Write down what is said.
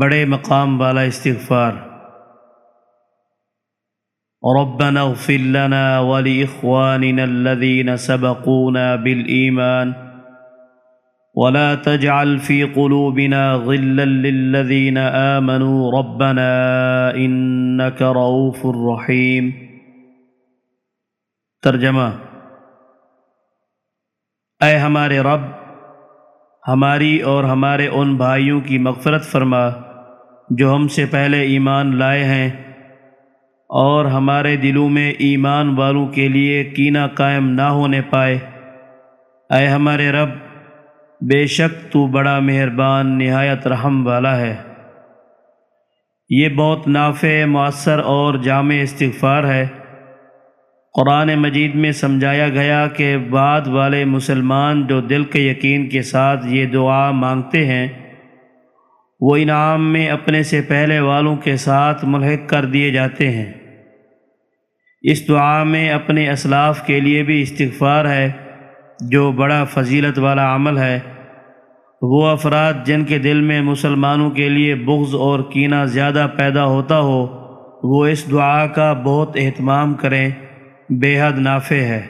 بڑے مقام والا استغفار۔ ربنا اغفر لنا ولإخواننا الذين سبقونا بالإيمان۔ ولا تجعل في قلوبنا غلا للذين آمنوا۔ ربنا إنك رؤوف رحيم۔ ترجمہ۔ اے ہمارے رب ہماری اور ہمارے ان بھائیوں کی مغفرت فرما جو ہم سے پہلے ایمان لائے ہیں اور ہمارے دلوں میں ایمان والوں کے لیے کینہ قائم نہ ہونے پائے۔ اے ہمارے رب، بے شک تو بڑا مہربان، نہایت رحم والا ہے۔ یہ بہت نافع، مؤثر اور جامع استغفار ہے۔ قرآن مجید میں سمجھایا گیا کہ بعد والے مسلمان جو دل کے یقین کے ساتھ یہ دعا مانگتے ہیں، وہ انعام میں اپنے سے پہلے والوں کے ساتھ ملحق کر دیے جاتے ہیں۔ اس دعا میں اپنے اسلاف کے لیے بھی استغفار ہے، جو بڑا فضیلت والا عمل ہے۔ وہ افراد جن کے دل میں مسلمانوں کے لیے بغض اور کینہ زیادہ پیدا ہوتا ہو، وہ اس دعا کا بہت اہتمام کریں۔ بے حد نافع ہے۔